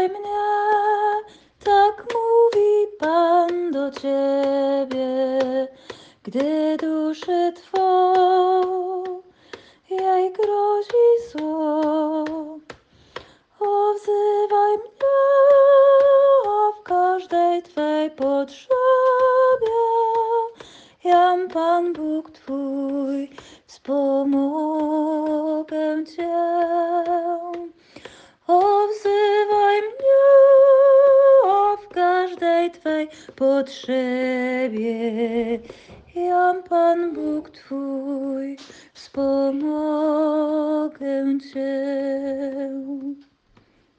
wzywaj mnie, tak mówi Pan do ciebie, gdy duszy twą jej grozi zło. O, wzywaj mnie, w każdej Twej potrzebie jam Pan Bóg Twój, wspomogę każdej Twej potrzebie jam Pan Bóg Twój, wspomogę Cię.